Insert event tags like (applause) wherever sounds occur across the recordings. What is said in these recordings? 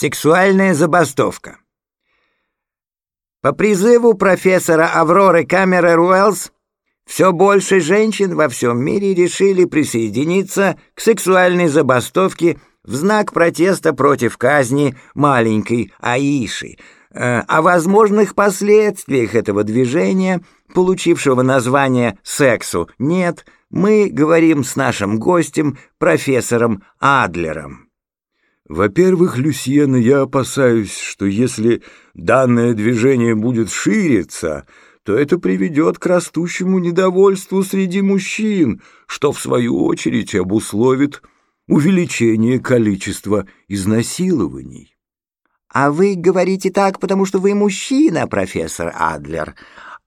Сексуальная забастовка. По призыву профессора Авроры Камерер Уэллс все больше женщин во всем мире решили присоединиться к сексуальной забастовке в знак протеста против казни маленькой Аиши, э, о возможных последствиях этого движения, получившего название «сексу», нет, мы говорим с нашим гостем, профессором Адлером. Во-первых, Люсьена, я опасаюсь, что если данное движение будет шириться, то это приведет к растущему недовольству среди мужчин, что, в свою очередь, обусловит увеличение количества изнасилований. «А вы говорите так, потому что вы мужчина, профессор Адлер.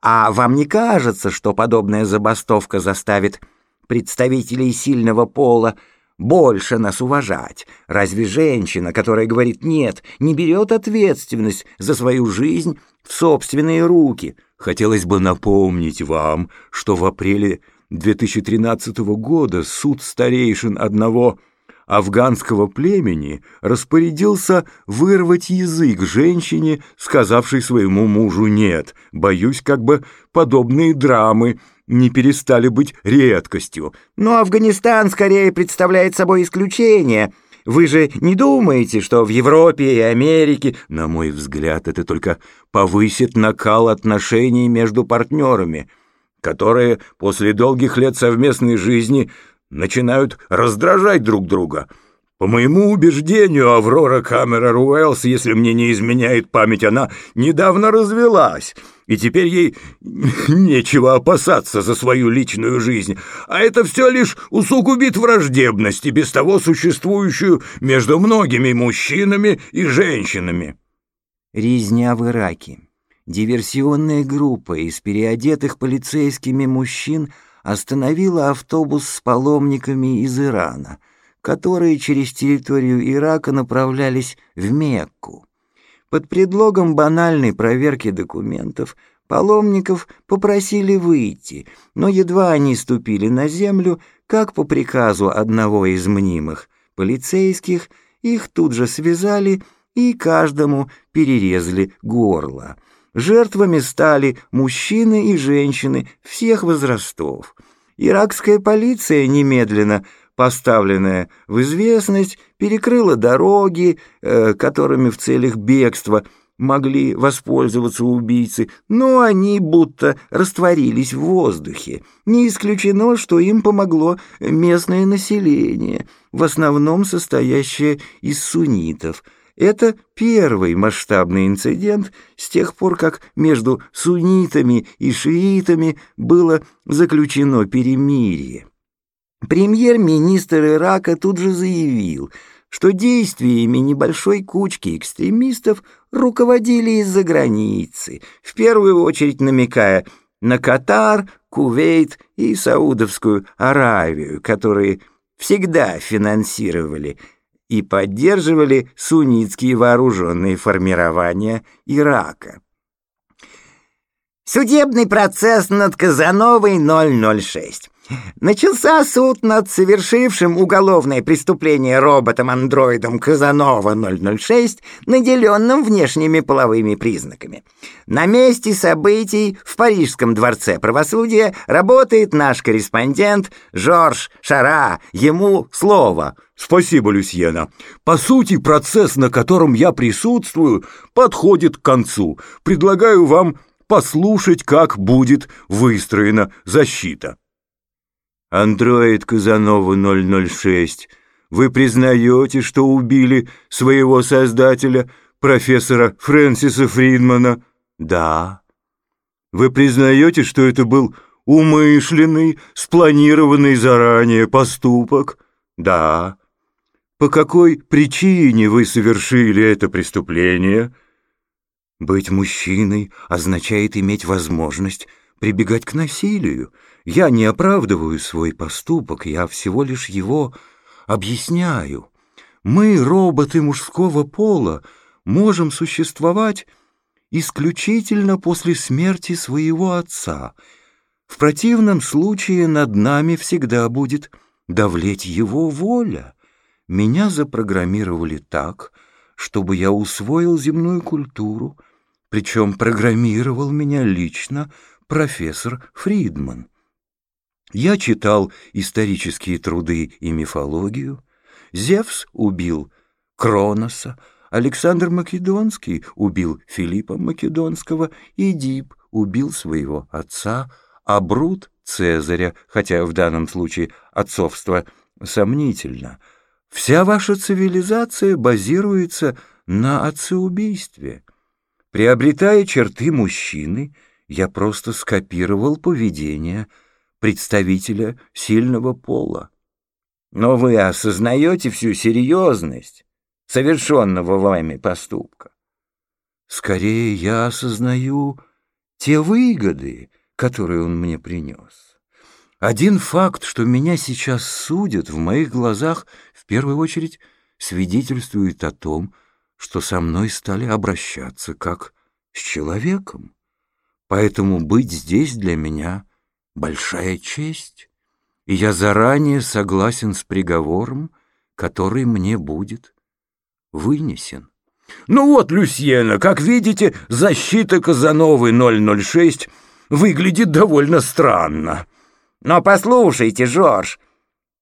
А вам не кажется, что подобная забастовка заставит представителей сильного пола больше нас уважать. Разве женщина, которая говорит «нет», не берет ответственность за свою жизнь в собственные руки? Хотелось бы напомнить вам, что в апреле 2013 года суд старейшин одного афганского племени распорядился вырвать язык женщине, сказавшей своему мужу «нет». Боюсь, как бы подобные драмы не перестали быть редкостью. Но Афганистан скорее представляет собой исключение. Вы же не думаете, что в Европе и Америке, на мой взгляд, это только повысит накал отношений между партнерами, которые после долгих лет совместной жизни начинают раздражать друг друга. По моему убеждению, Аврора Камера Руэллс, если мне не изменяет память, она недавно развелась, и теперь ей (laughs) нечего опасаться за свою личную жизнь, а это все лишь усугубит враждебность и без того существующую между многими мужчинами и женщинами. Резня в Ираке. Диверсионная группа из переодетых полицейскими мужчин остановила автобус с паломниками из Ирана, которые через территорию Ирака направлялись в Мекку. Под предлогом банальной проверки документов паломников попросили выйти, но едва они ступили на землю, как по приказу одного из мнимых полицейских, их тут же связали и каждому перерезали горло. Жертвами стали мужчины и женщины всех возрастов. Иракская полиция немедленно поставленная в известность, перекрыла дороги, э, которыми в целях бегства могли воспользоваться убийцы, но они будто растворились в воздухе. Не исключено, что им помогло местное население, в основном состоящее из суннитов. Это первый масштабный инцидент с тех пор, как между суннитами и шиитами было заключено перемирие. Премьер-министр Ирака тут же заявил, что действиями небольшой кучки экстремистов руководили из-за границы, в первую очередь намекая на Катар, Кувейт и Саудовскую Аравию, которые всегда финансировали и поддерживали суннитские вооруженные формирования Ирака. Судебный процесс над Казановой 006. Начался суд над совершившим уголовное преступление роботом-андроидом Казанова-006, наделенным внешними половыми признаками. На месте событий в Парижском дворце правосудия работает наш корреспондент Жорж Шара. Ему слово. Спасибо, Люсьена. По сути, процесс, на котором я присутствую, подходит к концу. Предлагаю вам послушать, как будет выстроена защита. Андроид Казанова 006, вы признаете, что убили своего создателя, профессора Фрэнсиса Фридмана? Да. Вы признаете, что это был умышленный, спланированный заранее поступок? Да. По какой причине вы совершили это преступление? Быть мужчиной означает иметь возможность прибегать к насилию. Я не оправдываю свой поступок, я всего лишь его объясняю. Мы, роботы мужского пола, можем существовать исключительно после смерти своего отца. В противном случае над нами всегда будет давлеть его воля. Меня запрограммировали так, чтобы я усвоил земную культуру, причем программировал меня лично профессор Фридман. Я читал исторические труды и мифологию. Зевс убил Кроноса, Александр Македонский убил Филиппа Македонского, и Дип убил своего отца, а Брут — Цезаря, хотя в данном случае отцовство сомнительно. Вся ваша цивилизация базируется на отцеубийстве. Приобретая черты мужчины, я просто скопировал поведение представителя сильного пола. Но вы осознаете всю серьезность совершенного вами поступка. Скорее, я осознаю те выгоды, которые он мне принес. Один факт, что меня сейчас судят, в моих глазах в первую очередь свидетельствует о том, что со мной стали обращаться как с человеком. Поэтому быть здесь для меня большая честь, и я заранее согласен с приговором, который мне будет вынесен. Ну вот, Люсьена, как видите, защита Казановы 006 выглядит довольно странно. Но послушайте, Жорж,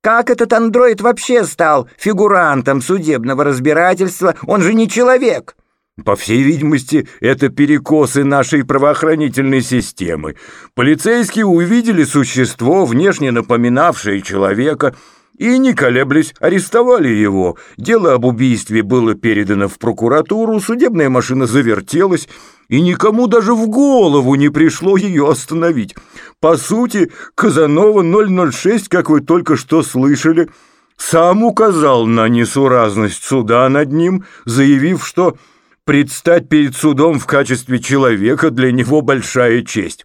как этот андроид вообще стал фигурантом судебного разбирательства? Он же не человек. По всей видимости, это перекосы нашей правоохранительной системы. Полицейские увидели существо, внешне напоминавшее человека, и, не колеблясь, арестовали его. Дело об убийстве было передано в прокуратуру, судебная машина завертелась, и никому даже в голову не пришло ее остановить. По сути, Казанова 006, как вы только что слышали, сам указал на несуразность суда над ним, заявив, что предстать перед судом в качестве человека для него большая честь.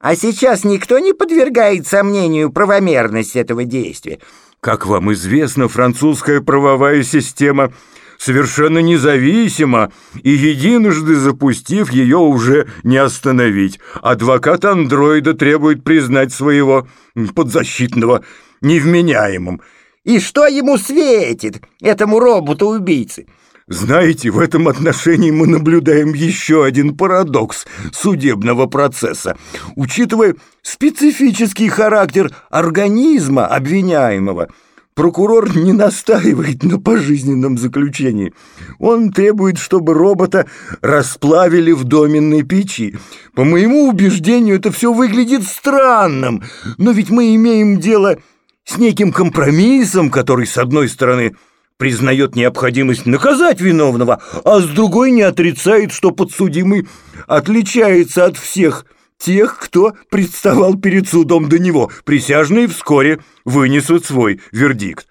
А сейчас никто не подвергает сомнению правомерность этого действия. Как вам известно, французская правовая система совершенно независима, и единожды запустив ее уже не остановить. Адвокат андроида требует признать своего подзащитного невменяемым. И что ему светит, этому роботу-убийце? Знаете, в этом отношении мы наблюдаем еще один парадокс судебного процесса. Учитывая специфический характер организма обвиняемого, прокурор не настаивает на пожизненном заключении. Он требует, чтобы робота расплавили в доменной печи. По моему убеждению, это все выглядит странным, но ведь мы имеем дело с неким компромиссом, который, с одной стороны, признает необходимость наказать виновного, а с другой не отрицает, что подсудимый отличается от всех тех, кто представал перед судом до него. Присяжные вскоре вынесут свой вердикт.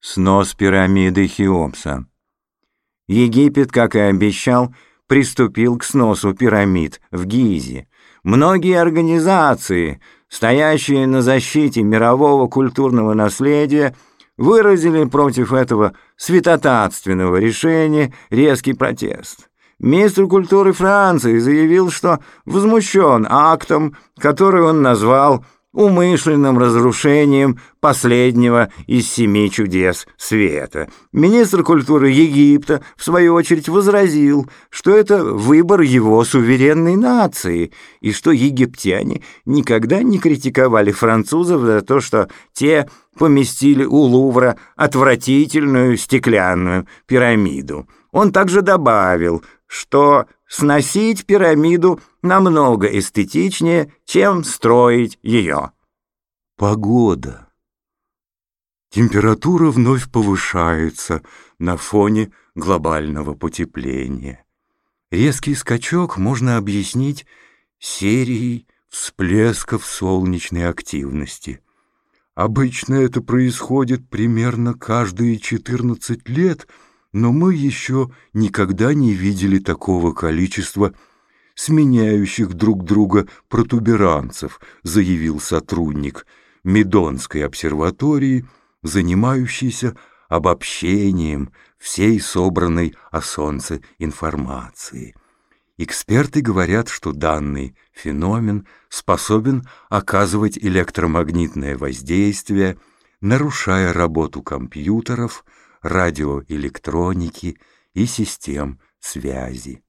Снос пирамиды Хеопса Египет, как и обещал, приступил к сносу пирамид в Гизе. Многие организации, стоящие на защите мирового культурного наследия, выразили против этого святотатственного решения резкий протест. Министр культуры Франции заявил, что возмущен актом, который он назвал умышленным разрушением последнего из семи чудес света. Министр культуры Египта, в свою очередь, возразил, что это выбор его суверенной нации, и что египтяне никогда не критиковали французов за то, что те поместили у Лувра отвратительную стеклянную пирамиду. Он также добавил, что сносить пирамиду намного эстетичнее, чем строить ее. Погода. Температура вновь повышается на фоне глобального потепления. Резкий скачок можно объяснить серией всплесков солнечной активности. Обычно это происходит примерно каждые 14 лет — но мы еще никогда не видели такого количества сменяющих друг друга протуберанцев, заявил сотрудник Медонской обсерватории, занимающийся обобщением всей собранной о Солнце информации. Эксперты говорят, что данный феномен способен оказывать электромагнитное воздействие, нарушая работу компьютеров, радиоэлектроники и систем связи.